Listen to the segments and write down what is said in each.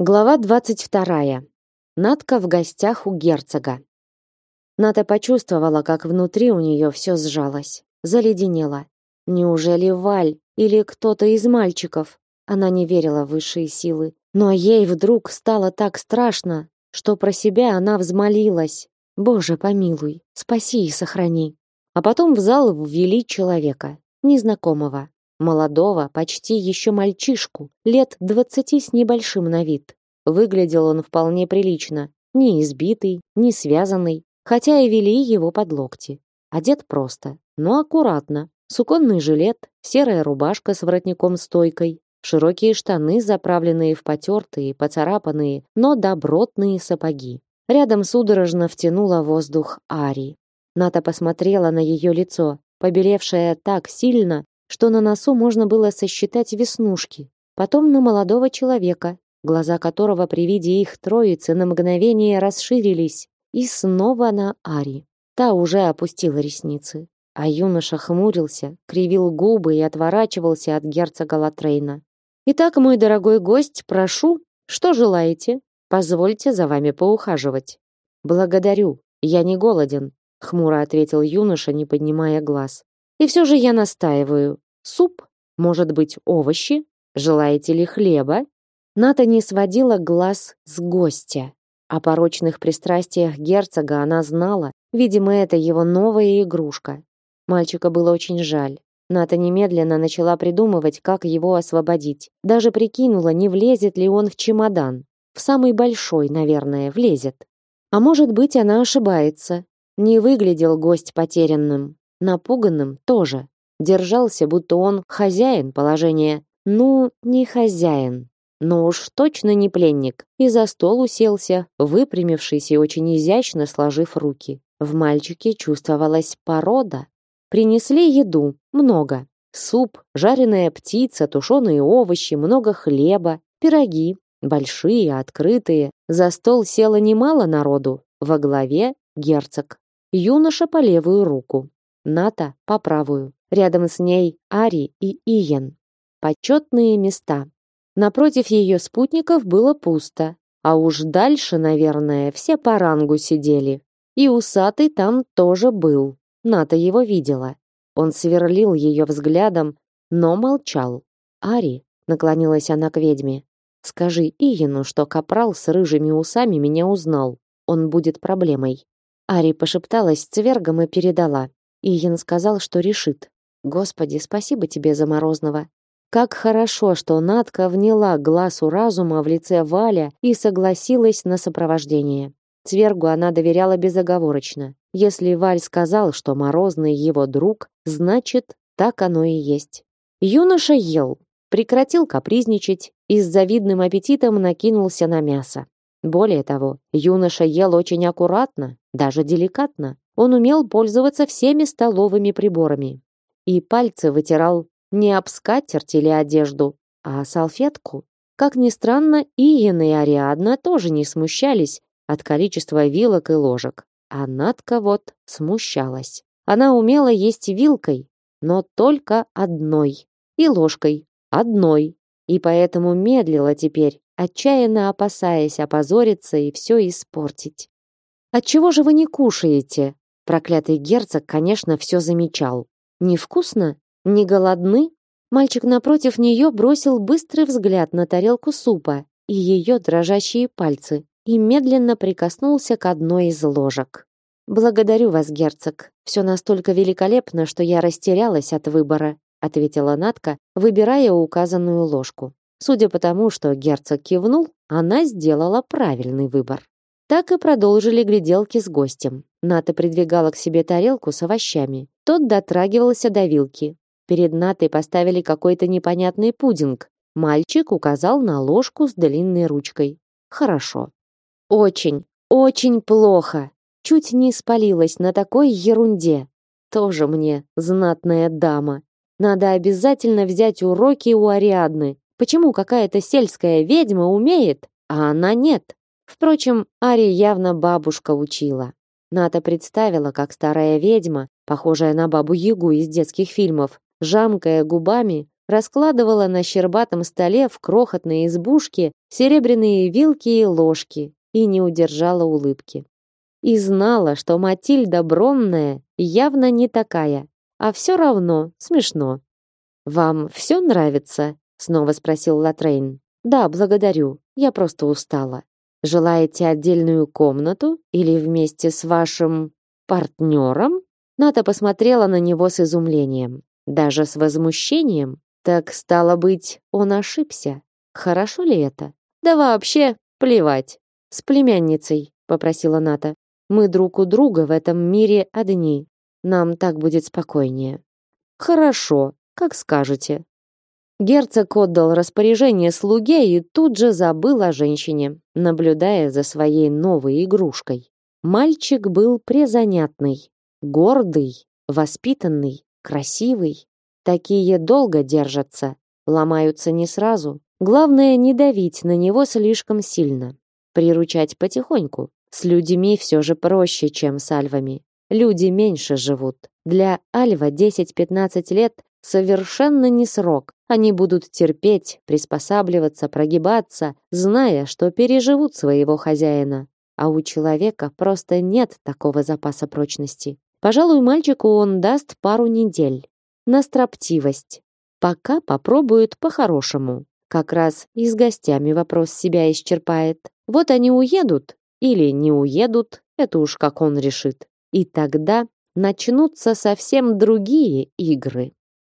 Глава 22. Надка в гостях у герцога. Ната почувствовала, как внутри у нее все сжалось, заледенело. Неужели Валь или кто-то из мальчиков? Она не верила в высшие силы, но ей вдруг стало так страшно, что про себя она взмолилась: "Боже, помилуй, спаси и сохрани". А потом в зал ввели человека, незнакомого, молодого, почти еще мальчишку, лет двадцати с небольшим на вид. Выглядел он вполне прилично, не избитый, не связанный, хотя и вели его под локти. Одет просто, но аккуратно. Суконный жилет, серая рубашка с воротником-стойкой, широкие штаны, заправленные в потертые, поцарапанные, но добротные сапоги. Рядом судорожно втянула воздух Ари. Ната посмотрела на ее лицо, побелевшее так сильно, что на носу можно было сосчитать веснушки. Потом на молодого человека, глаза которого при виде их троицы на мгновение расширились, и снова на Ари. Та уже опустила ресницы, а юноша хмурился, кривил губы и отворачивался от герцога Латрейна. «Итак, мой дорогой гость, прошу, что желаете? Позвольте за вами поухаживать». «Благодарю, я не голоден», — хмуро ответил юноша, не поднимая глаз. «И все же я настаиваю. Суп? Может быть, овощи? Желаете ли хлеба? Ната не сводила глаз с гостя. О порочных пристрастиях герцога она знала, видимо, это его новая игрушка. Мальчика было очень жаль. Ната немедленно начала придумывать, как его освободить. Даже прикинула, не влезет ли он в чемодан. В самый большой, наверное, влезет. А может быть, она ошибается. Не выглядел гость потерянным, напуганным тоже держался, будто он хозяин положения. Ну, не хозяин, но уж точно не пленник. И за стол уселся, выпрямившись и очень изящно сложив руки. В мальчике чувствовалась порода. Принесли еду, много. Суп, жареная птица, тушеные овощи, много хлеба, пироги, большие, открытые. За стол село немало народу, во главе герцог. Юноша по левую руку, Ната по правую. Рядом с ней Ари и Иен. Почетные места. Напротив ее спутников было пусто, а уж дальше, наверное, все по рангу сидели. И усатый там тоже был. Ната его видела. Он сверлил ее взглядом, но молчал. «Ари», — наклонилась она к ведьме, — «скажи Иену, что капрал с рыжими усами меня узнал. Он будет проблемой». Ари пошепталась с цвергом и передала. Иен сказал, что решит. Господи, спасибо тебе за Морозного. Как хорошо, что Натка вняла глазу разума в лице Валя и согласилась на сопровождение. Цвергу она доверяла безоговорочно. Если Валь сказал, что Морозный его друг, значит, так оно и есть. Юноша ел, прекратил капризничать и с завидным аппетитом накинулся на мясо. Более того, юноша ел очень аккуратно, даже деликатно. Он умел пользоваться всеми столовыми приборами и пальцы вытирал не об скатерть или одежду, а салфетку. Как ни странно, Иен и Ариадна тоже не смущались от количества вилок и ложек. А Надка вот смущалась. Она умела есть вилкой, но только одной. И ложкой одной. И поэтому медлила теперь, отчаянно опасаясь опозориться и все испортить. «Отчего же вы не кушаете?» Проклятый герцог, конечно, все замечал. Невкусно? Не голодны? Мальчик напротив нее бросил быстрый взгляд на тарелку супа и ее дрожащие пальцы и медленно прикоснулся к одной из ложек. Благодарю вас, герцог. Все настолько великолепно, что я растерялась от выбора, ответила Натка, выбирая указанную ложку. Судя по тому, что герцог кивнул, она сделала правильный выбор. Так и продолжили гляделки с гостем. Ната придвигала к себе тарелку с овощами. Тот дотрагивался до вилки. Перед Натой поставили какой-то непонятный пудинг. Мальчик указал на ложку с длинной ручкой. Хорошо. Очень, очень плохо. Чуть не спалилась на такой ерунде. Тоже мне знатная дама. Надо обязательно взять уроки у Ариадны. Почему какая-то сельская ведьма умеет, а она нет? Впрочем, Ари явно бабушка учила. Ната представила, как старая ведьма, похожая на бабу-ягу из детских фильмов, жамкая губами, раскладывала на щербатом столе в крохотной избушке серебряные вилки и ложки и не удержала улыбки. И знала, что Матильда Бронная явно не такая, а все равно смешно. «Вам все нравится?» — снова спросил Латрейн. «Да, благодарю. Я просто устала. Желаете отдельную комнату или вместе с вашим партнером?» Ната посмотрела на него с изумлением, даже с возмущением. Так стало быть, он ошибся. Хорошо ли это? Да вообще, плевать. С племянницей, попросила Ната. Мы друг у друга в этом мире одни. Нам так будет спокойнее. Хорошо, как скажете. Герцог отдал распоряжение слуге и тут же забыл о женщине, наблюдая за своей новой игрушкой. Мальчик был презанятный, гордый, воспитанный, красивый. Такие долго держатся, ломаются не сразу. Главное не давить на него слишком сильно, приручать потихоньку. С людьми все же проще, чем с альвами. Люди меньше живут. Для альва 10-15 лет совершенно не срок. Они будут терпеть, приспосабливаться, прогибаться, зная, что переживут своего хозяина. А у человека просто нет такого запаса прочности. Пожалуй, мальчику он даст пару недель на строптивость. Пока попробуют по-хорошему. Как раз и с гостями вопрос себя исчерпает. Вот они уедут или не уедут, это уж как он решит. И тогда начнутся совсем другие игры.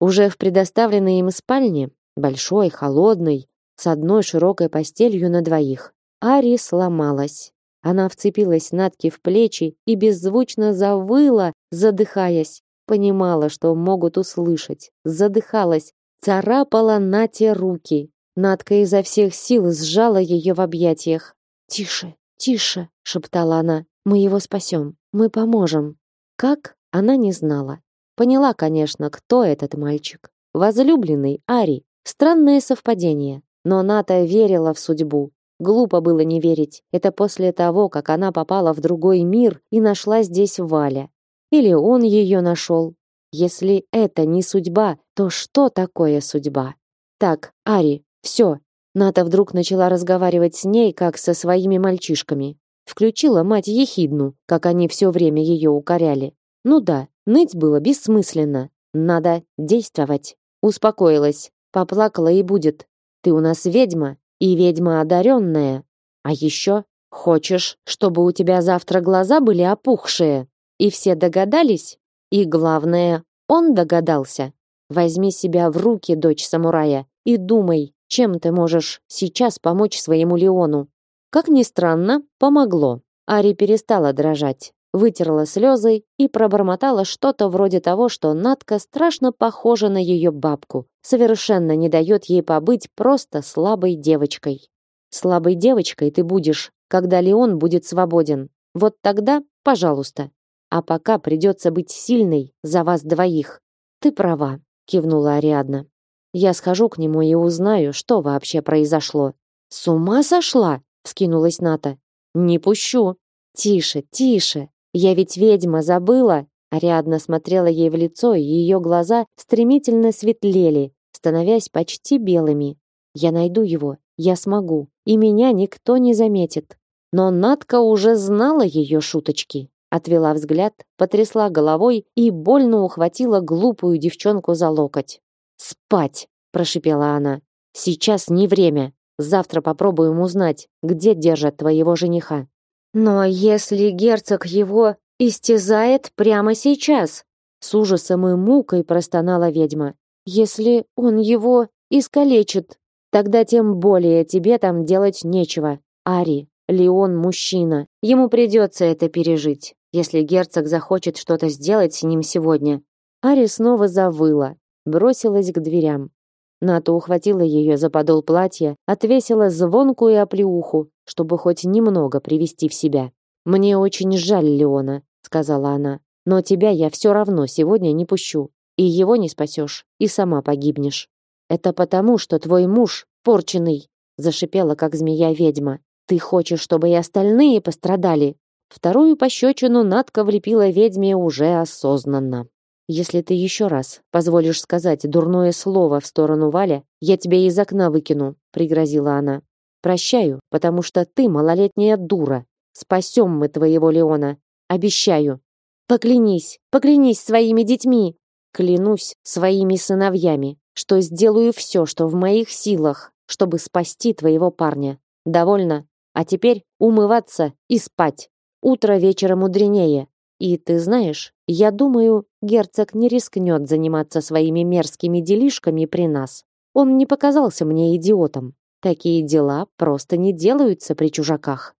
Уже в предоставленной им спальне, большой, холодной, с одной широкой постелью на двоих, Ари сломалась. Она вцепилась Натке в плечи и беззвучно завыла, задыхаясь. Понимала, что могут услышать. Задыхалась, царапала Нате руки. Натка изо всех сил сжала ее в объятиях. «Тише, тише!» — шептала она. «Мы его спасем. Мы поможем». Как? Она не знала. Поняла, конечно, кто этот мальчик. Возлюбленный Ари. Странное совпадение. Но Ната верила в судьбу. Глупо было не верить. Это после того, как она попала в другой мир и нашла здесь Валя. Или он ее нашел. Если это не судьба, то что такое судьба? Так, Ари, все. Ната вдруг начала разговаривать с ней, как со своими мальчишками. Включила мать ехидну, как они все время ее укоряли. Ну да, ныть было бессмысленно. Надо действовать. Успокоилась. Поплакала и будет. Ты у нас ведьма, и ведьма одаренная. А еще хочешь, чтобы у тебя завтра глаза были опухшие? И все догадались? И главное, он догадался. Возьми себя в руки, дочь самурая, и думай, чем ты можешь сейчас помочь своему Леону. Как ни странно, помогло. Ари перестала дрожать, вытерла слезы и пробормотала что-то вроде того, что Натка страшно похожа на ее бабку, совершенно не дает ей побыть просто слабой девочкой. Слабой девочкой ты будешь, когда Леон будет свободен. Вот тогда, пожалуйста, а пока придется быть сильной за вас двоих. Ты права, кивнула Ариадна. Я схожу к нему и узнаю, что вообще произошло. С ума сошла? вскинулась Ната. Не пущу. Тише, тише. Я ведь ведьма, забыла. Ариадна смотрела ей в лицо, и ее глаза стремительно светлели, становясь почти белыми. Я найду его, я смогу, и меня никто не заметит. Но Натка уже знала ее шуточки. Отвела взгляд, потрясла головой и больно ухватила глупую девчонку за локоть. «Спать!» – прошипела она. «Сейчас не время. Завтра попробуем узнать, где держат твоего жениха». «Но если герцог его истязает прямо сейчас?» С ужасом и мукой простонала ведьма. «Если он его искалечит, тогда тем более тебе там делать нечего. Ари, Леон мужчина. Ему придется это пережить если герцог захочет что-то сделать с ним сегодня. Ари снова завыла, бросилась к дверям. Ната ухватила ее за подол платья, отвесила звонкую оплеуху, чтобы хоть немного привести в себя. «Мне очень жаль Леона», — сказала она, «но тебя я все равно сегодня не пущу. И его не спасешь, и сама погибнешь. Это потому, что твой муж порченый», — зашипела, как змея-ведьма. «Ты хочешь, чтобы и остальные пострадали?» Вторую пощечину Натка влепила ведьме уже осознанно. Если ты еще раз позволишь сказать дурное слово в сторону Валя, я тебя из окна выкину, пригрозила она. Прощаю, потому что ты малолетняя дура. Спасем мы твоего Леона, обещаю. Поклянись, поклянись своими детьми. Клянусь своими сыновьями, что сделаю все, что в моих силах, чтобы спасти твоего парня. Довольно. А теперь умываться и спать. Утро вечера мудренее. И ты знаешь, я думаю, герцог не рискнет заниматься своими мерзкими делишками при нас. Он не показался мне идиотом. Такие дела просто не делаются при чужаках.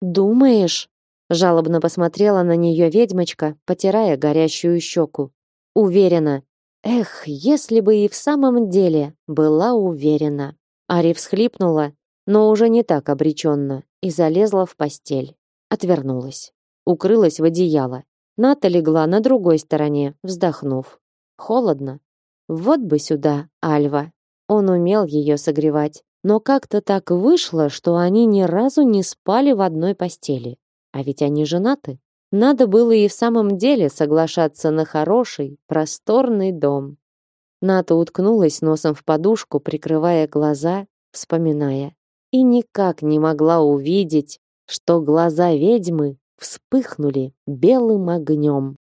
Думаешь? Жалобно посмотрела на нее ведьмочка, потирая горящую щеку. Уверена. Эх, если бы и в самом деле была уверена. Ари всхлипнула, но уже не так обреченно, и залезла в постель. Отвернулась укрылась в одеяло. Ната легла на другой стороне, вздохнув. Холодно. Вот бы сюда, Альва. Он умел ее согревать, но как-то так вышло, что они ни разу не спали в одной постели. А ведь они женаты. Надо было и в самом деле соглашаться на хороший, просторный дом. Ната уткнулась носом в подушку, прикрывая глаза, вспоминая. И никак не могла увидеть, что глаза ведьмы вспыхнули белым огнем.